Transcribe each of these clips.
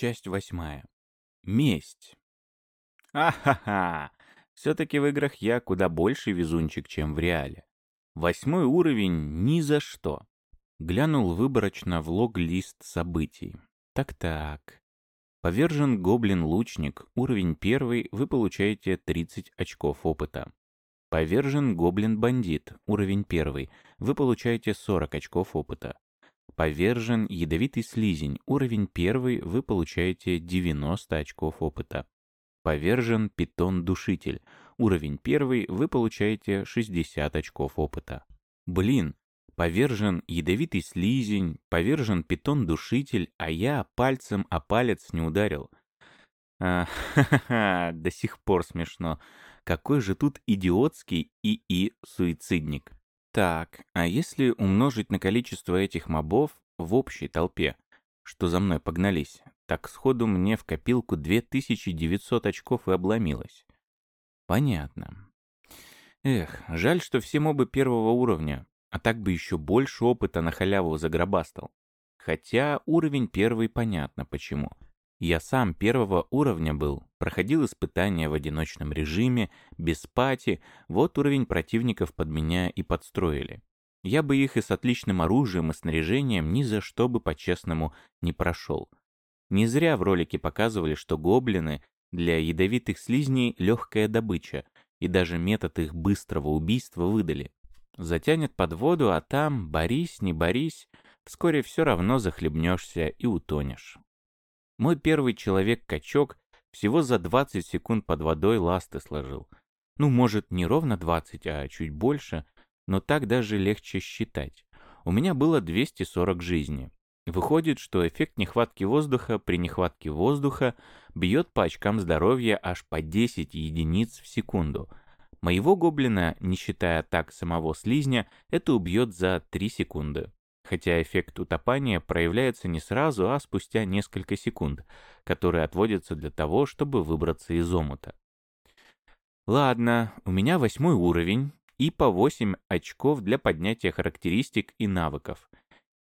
Часть восьмая. Месть. Ахаха! Все-таки в играх я куда больше везунчик, чем в реале. Восьмой уровень ни за что. Глянул выборочно в лог-лист событий. Так-так. Повержен гоблин-лучник, уровень первый, вы получаете 30 очков опыта. Повержен гоблин-бандит, уровень первый, вы получаете 40 очков опыта. Повержен ядовитый слизень, уровень первый, вы получаете 90 очков опыта. Повержен питон-душитель, уровень первый, вы получаете 60 очков опыта. Блин, повержен ядовитый слизень, повержен питон-душитель, а я пальцем о палец не ударил. А, ха-ха-ха, до сих пор смешно. Какой же тут идиотский ИИ-суицидник. Так, а если умножить на количество этих мобов в общей толпе, что за мной погнались, так сходу мне в копилку 2900 очков и обломилось. Понятно. Эх, жаль, что все мобы первого уровня, а так бы еще больше опыта на халяву загробастал. Хотя уровень первый понятно почему. Я сам первого уровня был, проходил испытания в одиночном режиме, без пати, вот уровень противников под меня и подстроили. Я бы их и с отличным оружием и снаряжением ни за что бы по-честному не прошел. Не зря в ролике показывали, что гоблины для ядовитых слизней легкая добыча, и даже метод их быстрого убийства выдали. Затянет под воду, а там, борись, не борись, вскоре все равно захлебнешься и утонешь. Мой первый человек-качок всего за 20 секунд под водой ласты сложил. Ну, может, не ровно 20, а чуть больше, но так даже легче считать. У меня было 240 жизней. Выходит, что эффект нехватки воздуха при нехватке воздуха бьет по очкам здоровья аж по 10 единиц в секунду. Моего гоблина, не считая так самого слизня, это убьет за 3 секунды хотя эффект утопания проявляется не сразу, а спустя несколько секунд, которые отводятся для того, чтобы выбраться из омута. Ладно, у меня восьмой уровень и по 8 очков для поднятия характеристик и навыков.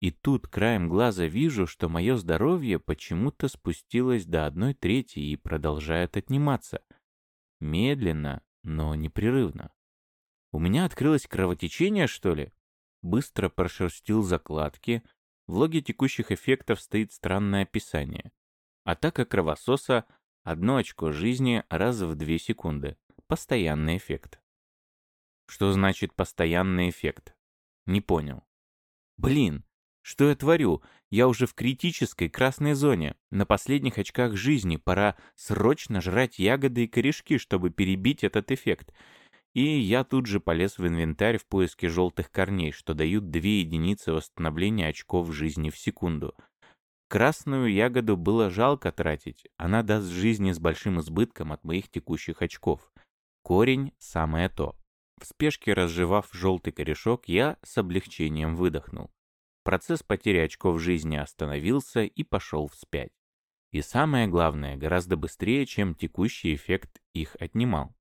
И тут краем глаза вижу, что мое здоровье почему-то спустилось до одной трети и продолжает отниматься. Медленно, но непрерывно. У меня открылось кровотечение, что ли? Быстро прошерстил закладки. В логе текущих эффектов стоит странное описание. Атака кровососа — одно очко жизни раз в две секунды. Постоянный эффект. Что значит постоянный эффект? Не понял. Блин, что я творю? Я уже в критической красной зоне. На последних очках жизни пора срочно жрать ягоды и корешки, чтобы перебить этот эффект. И я тут же полез в инвентарь в поиске желтых корней, что дают две единицы восстановления очков жизни в секунду. Красную ягоду было жалко тратить, она даст жизни с большим избытком от моих текущих очков. Корень – самое то. В спешке разжевав желтый корешок, я с облегчением выдохнул. Процесс потери очков жизни остановился и пошел вспять. И самое главное, гораздо быстрее, чем текущий эффект их отнимал.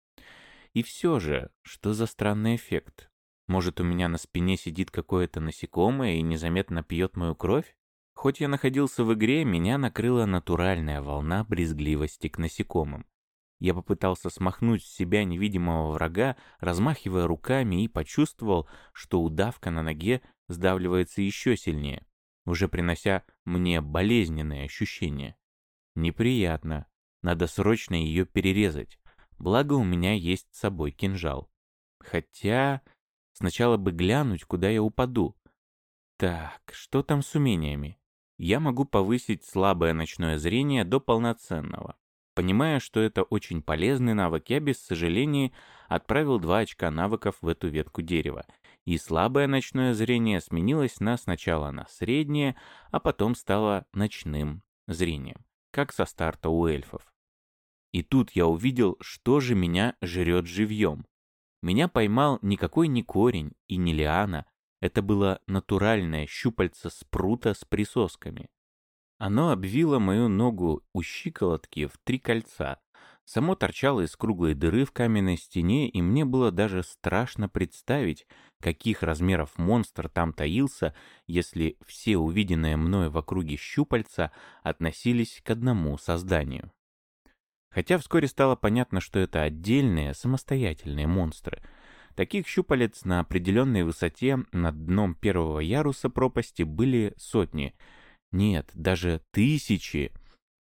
И все же, что за странный эффект? Может, у меня на спине сидит какое-то насекомое и незаметно пьет мою кровь? Хоть я находился в игре, меня накрыла натуральная волна брезгливости к насекомым. Я попытался смахнуть с себя невидимого врага, размахивая руками, и почувствовал, что удавка на ноге сдавливается еще сильнее, уже принося мне болезненные ощущения. Неприятно. Надо срочно ее перерезать. Благо у меня есть с собой кинжал. Хотя сначала бы глянуть, куда я упаду. Так, что там с умениями? Я могу повысить слабое ночное зрение до полноценного. Понимая, что это очень полезный навык, я без сожаления отправил два очка навыков в эту ветку дерева. И слабое ночное зрение сменилось на сначала на среднее, а потом стало ночным зрением, как со старта у эльфов. И тут я увидел, что же меня жрет живьем. Меня поймал никакой не корень и не лиана, это было натуральное щупальце спрута с присосками. Оно обвило мою ногу у щиколотки в три кольца, Само торчало из круглой дыры в каменной стене, и мне было даже страшно представить, каких размеров монстр там таился, если все увиденные мною в округе щупальца относились к одному созданию. Хотя вскоре стало понятно, что это отдельные, самостоятельные монстры. Таких щупалец на определенной высоте над дном первого яруса пропасти были сотни. Нет, даже тысячи.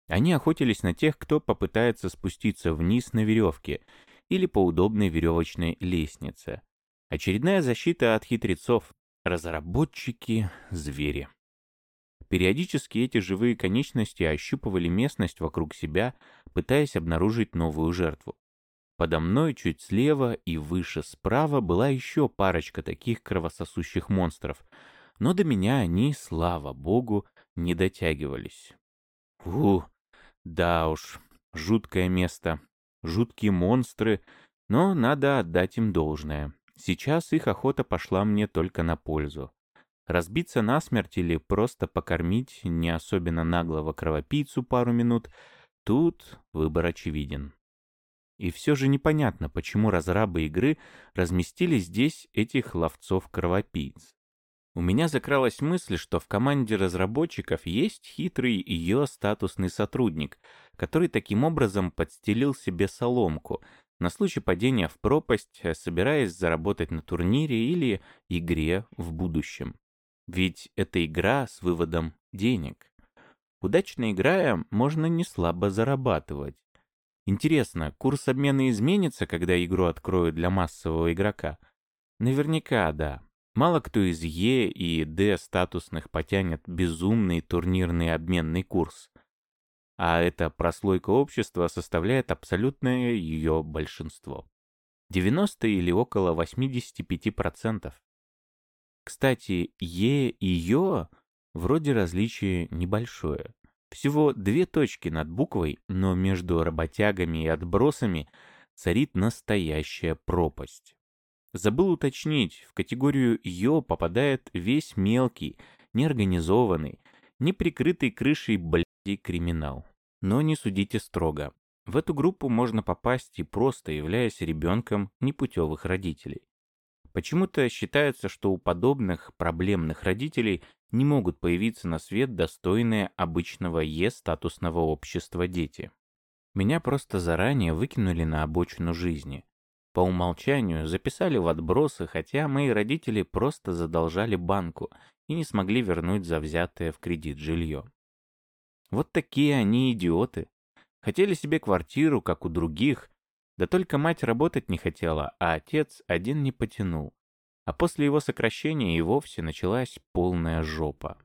Они охотились на тех, кто попытается спуститься вниз на веревке или по удобной веревочной лестнице. Очередная защита от хитрецов. Разработчики — звери. Периодически эти живые конечности ощупывали местность вокруг себя, пытаясь обнаружить новую жертву. Подо мной чуть слева и выше справа была еще парочка таких кровососущих монстров, но до меня они, слава богу, не дотягивались. Ух, да уж, жуткое место, жуткие монстры, но надо отдать им должное. Сейчас их охота пошла мне только на пользу. Разбиться насмерть или просто покормить не особенно наглого кровопийцу пару минут, тут выбор очевиден. И все же непонятно, почему разрабы игры разместили здесь этих ловцов-кровопийц. У меня закралась мысль, что в команде разработчиков есть хитрый ее статусный сотрудник, который таким образом подстелил себе соломку на случай падения в пропасть, собираясь заработать на турнире или игре в будущем. Ведь это игра с выводом денег. Удачно играя, можно не слабо зарабатывать. Интересно, курс обмена изменится, когда игру откроют для массового игрока? Наверняка да. Мало кто из Е и Д статусных потянет безумный турнирный обменный курс. А эта прослойка общества составляет абсолютное ее большинство. 90 или около 85%. Кстати, Е и Ё вроде различие небольшое. Всего две точки над буквой, но между работягами и отбросами царит настоящая пропасть. Забыл уточнить, в категорию Йо попадает весь мелкий, неорганизованный, неприкрытый крышей блядей криминал. Но не судите строго. В эту группу можно попасть и просто являясь ребенком непутевых родителей. Почему-то считается, что у подобных проблемных родителей не могут появиться на свет достойные обычного Е-статусного общества дети. Меня просто заранее выкинули на обочину жизни. По умолчанию записали в отбросы, хотя мои родители просто задолжали банку и не смогли вернуть за взятое в кредит жилье. Вот такие они идиоты. Хотели себе квартиру, как у других, да только мать работать не хотела, а отец один не потянул. А после его сокращения и вовсе началась полная жопа.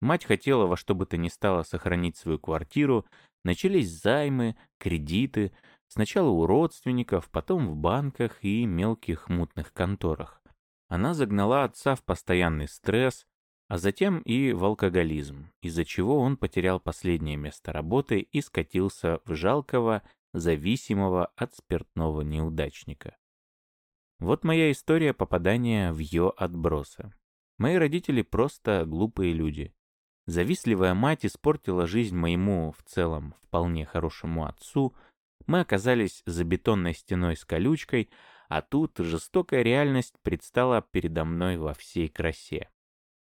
Мать хотела во что бы то ни стало сохранить свою квартиру, начались займы, кредиты, Сначала у родственников, потом в банках и мелких мутных конторах. Она загнала отца в постоянный стресс, а затем и в алкоголизм, из-за чего он потерял последнее место работы и скатился в жалкого, зависимого от спиртного неудачника. Вот моя история попадания в ее отбросы. Мои родители просто глупые люди. Завистливая мать испортила жизнь моему, в целом, вполне хорошему отцу – мы оказались за бетонной стеной с колючкой, а тут жестокая реальность предстала передо мной во всей красе.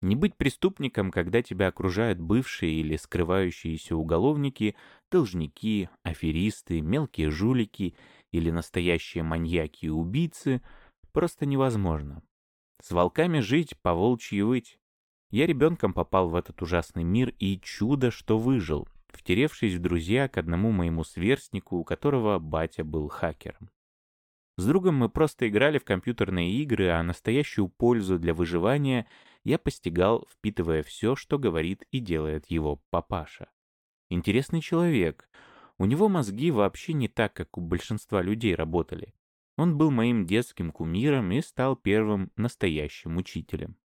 Не быть преступником, когда тебя окружают бывшие или скрывающиеся уголовники, должники, аферисты, мелкие жулики или настоящие маньяки и убийцы, просто невозможно. С волками жить, по волчьи выть. Я ребенком попал в этот ужасный мир, и чудо, что выжил втеревшись в друзья к одному моему сверстнику, у которого батя был хакером. С другом мы просто играли в компьютерные игры, а настоящую пользу для выживания я постигал, впитывая все, что говорит и делает его папаша. Интересный человек. У него мозги вообще не так, как у большинства людей работали. Он был моим детским кумиром и стал первым настоящим учителем.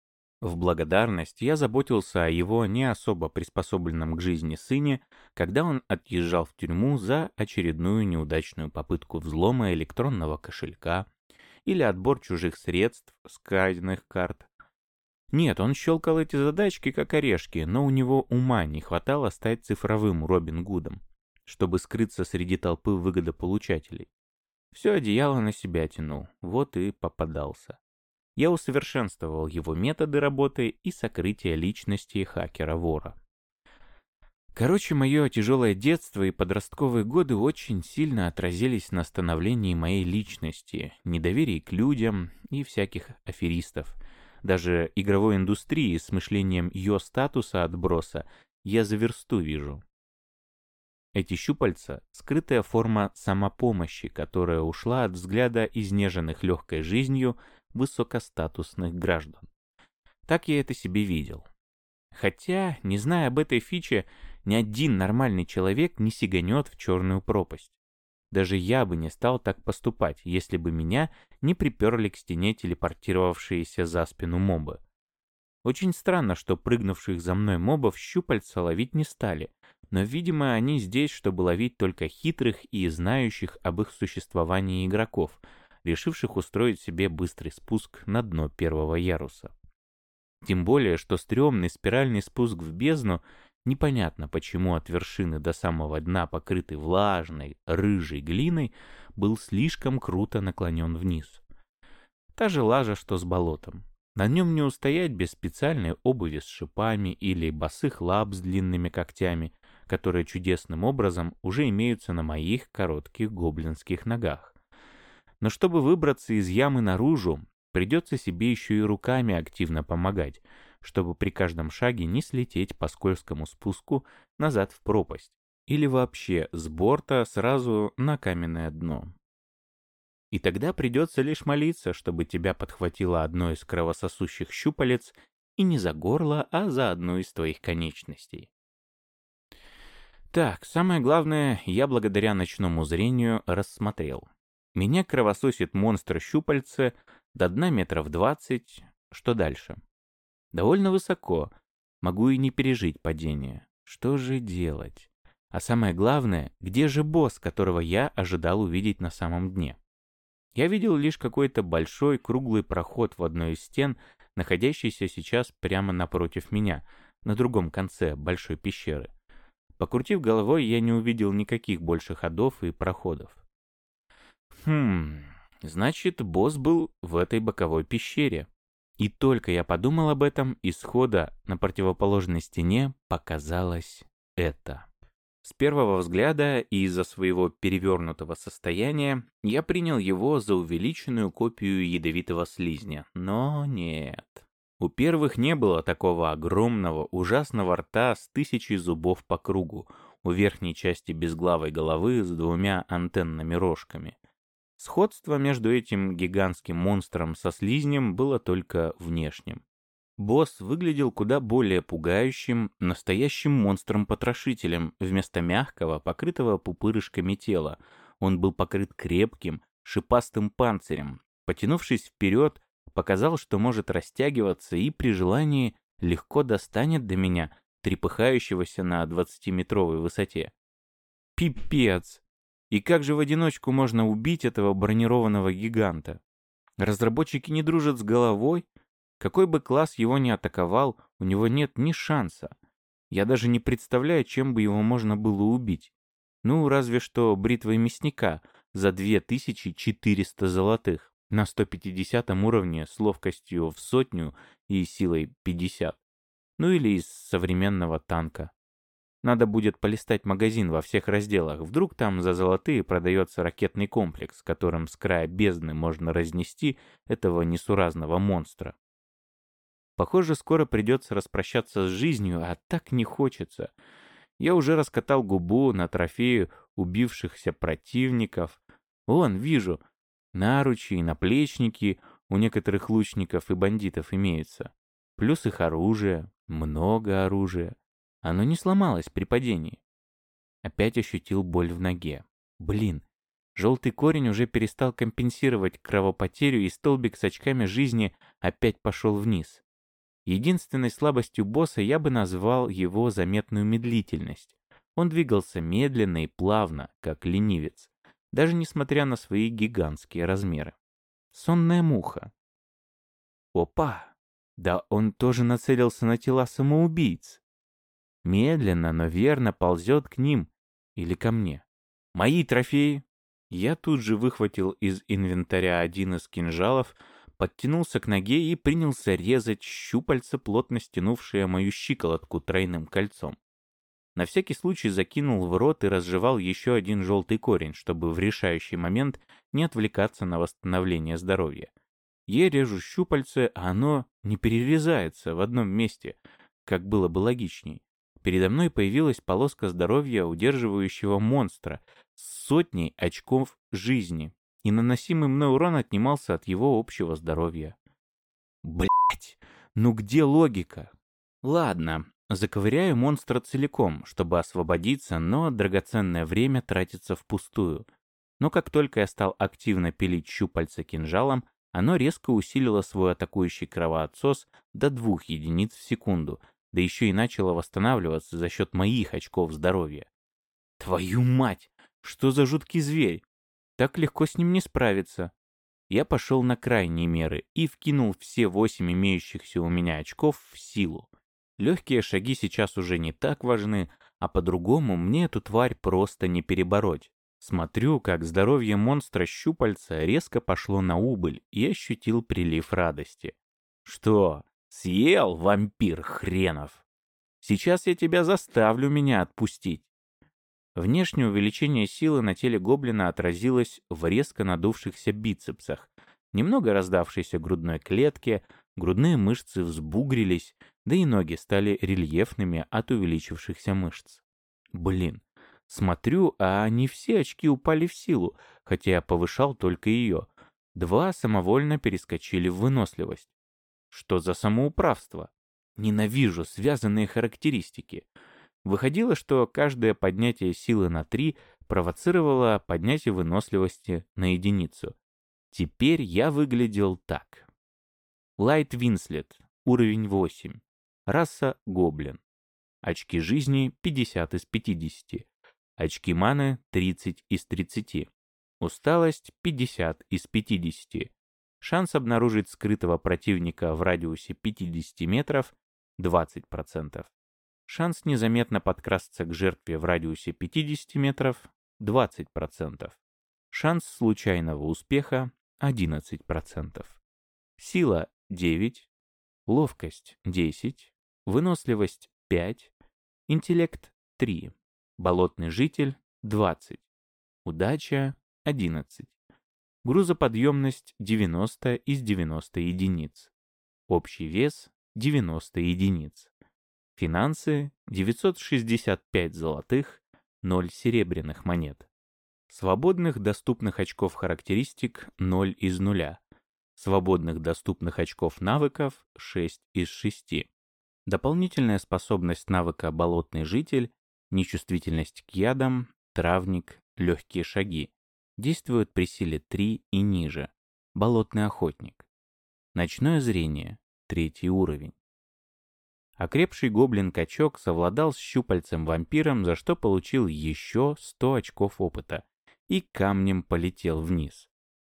В благодарность я заботился о его не особо приспособленном к жизни сыне, когда он отъезжал в тюрьму за очередную неудачную попытку взлома электронного кошелька или отбор чужих средств с краденных карт. Нет, он щелкал эти задачки как орешки, но у него ума не хватало стать цифровым Робин Гудом. чтобы скрыться среди толпы выгодополучателей. Все одеяло на себя тянул, вот и попадался. Я усовершенствовал его методы работы и сокрытия личности хакера-вора. Короче, мое тяжелое детство и подростковые годы очень сильно отразились на становлении моей личности, недоверии к людям и всяких аферистов. Даже игровой индустрии с мышлением ее статуса отброса я за версту вижу. Эти щупальца — скрытая форма самопомощи, которая ушла от взгляда изнеженных легкой жизнью высокостатусных граждан. Так я это себе видел. Хотя, не зная об этой фиче, ни один нормальный человек не сиганет в черную пропасть. Даже я бы не стал так поступать, если бы меня не приперли к стене телепортировавшиеся за спину мобы. Очень странно, что прыгнувших за мной мобов щупальца ловить не стали, но, видимо, они здесь, чтобы ловить только хитрых и знающих об их существовании игроков, решивших устроить себе быстрый спуск на дно первого яруса. Тем более, что стрёмный спиральный спуск в бездну непонятно почему от вершины до самого дна, покрытый влажной, рыжей глиной, был слишком круто наклонен вниз. Та же лажа, что с болотом. На нем не устоять без специальной обуви с шипами или босых лап с длинными когтями, которые чудесным образом уже имеются на моих коротких гоблинских ногах. Но чтобы выбраться из ямы наружу, придется себе еще и руками активно помогать, чтобы при каждом шаге не слететь по скользкому спуску назад в пропасть или вообще с борта сразу на каменное дно. И тогда придется лишь молиться, чтобы тебя подхватило одно из кровососущих щупалец и не за горло, а за одну из твоих конечностей. Так, самое главное, я благодаря ночному зрению рассмотрел. Меня кровососит монстр-щупальце до дна метров двадцать. Что дальше? Довольно высоко. Могу и не пережить падение. Что же делать? А самое главное, где же босс, которого я ожидал увидеть на самом дне? Я видел лишь какой-то большой круглый проход в одной из стен, находящийся сейчас прямо напротив меня, на другом конце большой пещеры. Покрутив головой, я не увидел никаких больше ходов и проходов. Хм, значит, босс был в этой боковой пещере. И только я подумал об этом, исхода на противоположной стене показалось это. С первого взгляда и из-за своего перевернутого состояния я принял его за увеличенную копию ядовитого слизня, но нет. У первых не было такого огромного, ужасного рта с тысячей зубов по кругу, у верхней части безглавой головы с двумя антенными рожками. Сходство между этим гигантским монстром со слизнем было только внешним. Босс выглядел куда более пугающим, настоящим монстром-потрошителем, вместо мягкого, покрытого пупырышками тела. Он был покрыт крепким, шипастым панцирем. Потянувшись вперед, показал, что может растягиваться и при желании легко достанет до меня, трепыхающегося на двадцатиметровой высоте. Пипец! И как же в одиночку можно убить этого бронированного гиганта? Разработчики не дружат с головой? Какой бы класс его ни атаковал, у него нет ни шанса. Я даже не представляю, чем бы его можно было убить. Ну, разве что бритвой мясника за 2400 золотых на 150 уровне с ловкостью в сотню и силой 50. Ну или из современного танка. Надо будет полистать магазин во всех разделах. Вдруг там за золотые продается ракетный комплекс, которым с края бездны можно разнести этого несуразного монстра. Похоже, скоро придется распрощаться с жизнью, а так не хочется. Я уже раскатал губу на трофею убившихся противников. Вон, вижу, наручи и наплечники у некоторых лучников и бандитов имеются. Плюс их оружие, много оружия. Оно не сломалось при падении. Опять ощутил боль в ноге. Блин, желтый корень уже перестал компенсировать кровопотерю, и столбик с очками жизни опять пошел вниз. Единственной слабостью босса я бы назвал его заметную медлительность. Он двигался медленно и плавно, как ленивец, даже несмотря на свои гигантские размеры. Сонная муха. Опа! Да он тоже нацелился на тела самоубийц. Медленно, но верно ползет к ним. Или ко мне? Мои трофеи? Я тут же выхватил из инвентаря один из кинжалов, подтянулся к ноге и принялся резать щупальца, плотно стянувшие мою щиколотку тройным кольцом. На всякий случай закинул в рот и разжевал еще один желтый корень, чтобы в решающий момент не отвлекаться на восстановление здоровья. Я режу щупальце, а оно не перерезается в одном месте, как было бы логичней. Передо мной появилась полоска здоровья удерживающего монстра с сотней очков жизни, и наносимый мной урон отнимался от его общего здоровья. Блять, ну где логика? Ладно, заковыряю монстра целиком, чтобы освободиться, но драгоценное время тратится впустую. Но как только я стал активно пилить щупальца кинжалом, оно резко усилило свой атакующий кровоотсос до двух единиц в секунду, да еще и начало восстанавливаться за счет моих очков здоровья. Твою мать! Что за жуткий зверь? Так легко с ним не справиться. Я пошел на крайние меры и вкинул все восемь имеющихся у меня очков в силу. Легкие шаги сейчас уже не так важны, а по-другому мне эту тварь просто не перебороть. Смотрю, как здоровье монстра щупальца резко пошло на убыль и ощутил прилив радости. Что, съел, вампир хренов? Сейчас я тебя заставлю меня отпустить. Внешнее увеличение силы на теле гоблина отразилось в резко надувшихся бицепсах, немного раздавшейся грудной клетке, грудные мышцы взбугрились, да и ноги стали рельефными от увеличившихся мышц. Блин, смотрю, а не все очки упали в силу, хотя я повышал только ее. Два самовольно перескочили в выносливость. Что за самоуправство? Ненавижу связанные характеристики. Выходило, что каждое поднятие силы на 3 провоцировало поднятие выносливости на единицу. Теперь я выглядел так. Лайт Винслет, уровень 8. Раса Гоблин. Очки жизни 50 из 50. Очки маны 30 из 30. Усталость 50 из 50. Шанс обнаружить скрытого противника в радиусе 50 метров 20%. Шанс незаметно подкрасться к жертве в радиусе 50 метров 20%. Шанс случайного успеха 11%. Сила 9, ловкость 10, выносливость 5, интеллект 3, болотный житель 20, удача 11, грузоподъемность 90 из 90 единиц, общий вес 90 единиц. Финансы – 965 золотых, 0 серебряных монет. Свободных доступных очков характеристик – 0 из 0. Свободных доступных очков навыков – 6 из 6. Дополнительная способность навыка «Болотный житель», нечувствительность к ядам, травник, легкие шаги. Действует при силе 3 и ниже. Болотный охотник. Ночное зрение. Третий уровень. Окрепший гоблин-качок совладал с щупальцем-вампиром, за что получил еще 100 очков опыта, и камнем полетел вниз.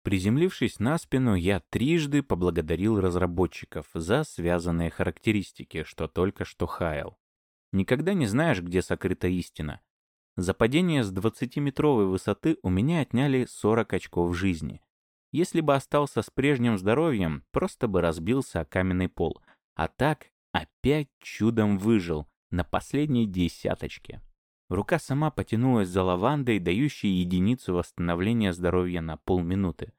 Приземлившись на спину, я трижды поблагодарил разработчиков за связанные характеристики, что только что хаял. Никогда не знаешь, где сокрыта истина. За падение с 20-метровой высоты у меня отняли 40 очков жизни. Если бы остался с прежним здоровьем, просто бы разбился о каменный пол. А так Опять чудом выжил на последней десяточке. Рука сама потянулась за лавандой, дающей единицу восстановления здоровья на полминуты.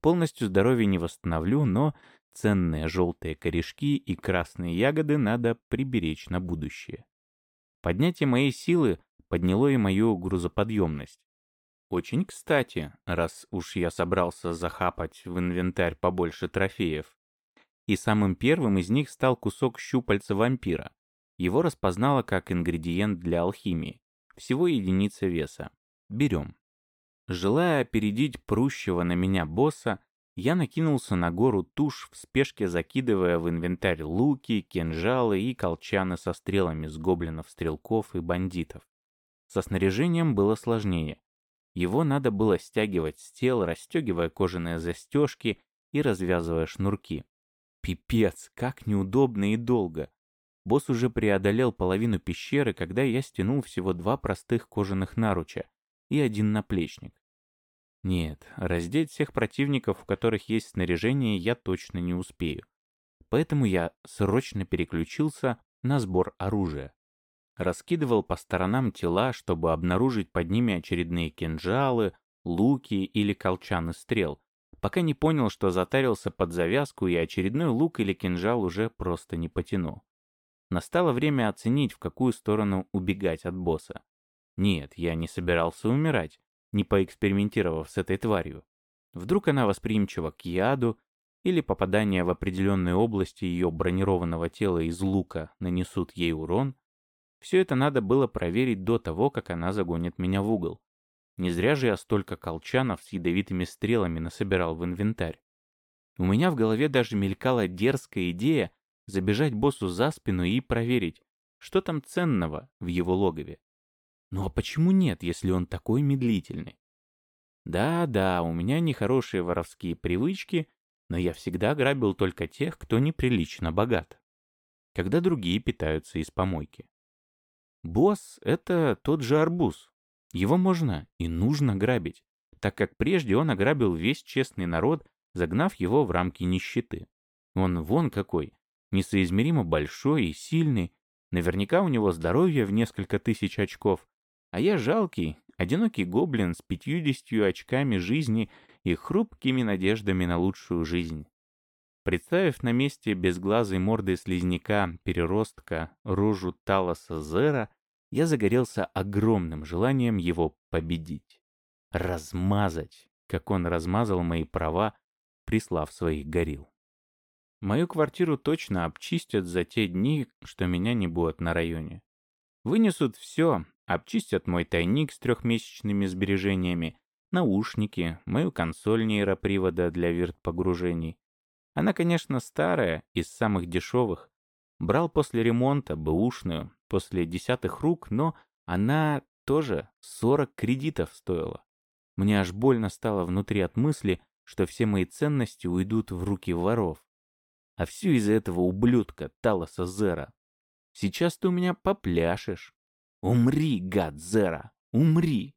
Полностью здоровье не восстановлю, но ценные желтые корешки и красные ягоды надо приберечь на будущее. Поднятие моей силы подняло и мою грузоподъемность. Очень кстати, раз уж я собрался захапать в инвентарь побольше трофеев и самым первым из них стал кусок щупальца вампира. Его распознала как ингредиент для алхимии. Всего единица веса. Берем. Желая опередить прущего на меня босса, я накинулся на гору туш в спешке закидывая в инвентарь луки, кинжалы и колчаны со стрелами с гоблинов-стрелков и бандитов. Со снаряжением было сложнее. Его надо было стягивать с тел, расстегивая кожаные застежки и развязывая шнурки. Пипец, как неудобно и долго. Босс уже преодолел половину пещеры, когда я стянул всего два простых кожаных наруча и один наплечник. Нет, раздеть всех противников, у которых есть снаряжение, я точно не успею. Поэтому я срочно переключился на сбор оружия. Раскидывал по сторонам тела, чтобы обнаружить под ними очередные кинжалы, луки или колчаны стрел, пока не понял, что затарился под завязку и очередной лук или кинжал уже просто не потяну. Настало время оценить, в какую сторону убегать от босса. Нет, я не собирался умирать, не поэкспериментировав с этой тварью. Вдруг она восприимчива к яду, или попадание в определенные области ее бронированного тела из лука нанесут ей урон. Все это надо было проверить до того, как она загонит меня в угол. Не зря же я столько колчанов с ядовитыми стрелами насобирал в инвентарь. У меня в голове даже мелькала дерзкая идея забежать боссу за спину и проверить, что там ценного в его логове. Ну а почему нет, если он такой медлительный? Да-да, у меня нехорошие воровские привычки, но я всегда грабил только тех, кто неприлично богат. Когда другие питаются из помойки. Босс — это тот же арбуз. Его можно и нужно грабить, так как прежде он ограбил весь честный народ, загнав его в рамки нищеты. Он вон какой, несоизмеримо большой и сильный, наверняка у него здоровье в несколько тысяч очков, а я жалкий, одинокий гоблин с пятьюдесятью очками жизни и хрупкими надеждами на лучшую жизнь. Представив на месте безглазой морды слизняка, переростка, рожу Талоса Зера, я загорелся огромным желанием его победить. Размазать, как он размазал мои права, прислав своих горил. Мою квартиру точно обчистят за те дни, что меня не будет на районе. Вынесут все, обчистят мой тайник с трехмесячными сбережениями, наушники, мою консоль нейропривода для вирт-погружений. Она, конечно, старая, из самых дешевых. Брал после ремонта, бэушную, после десятых рук, но она тоже 40 кредитов стоила. Мне аж больно стало внутри от мысли, что все мои ценности уйдут в руки воров. А все из-за этого ублюдка Талоса Зера. Сейчас ты у меня попляшешь. Умри, гад Зера, умри.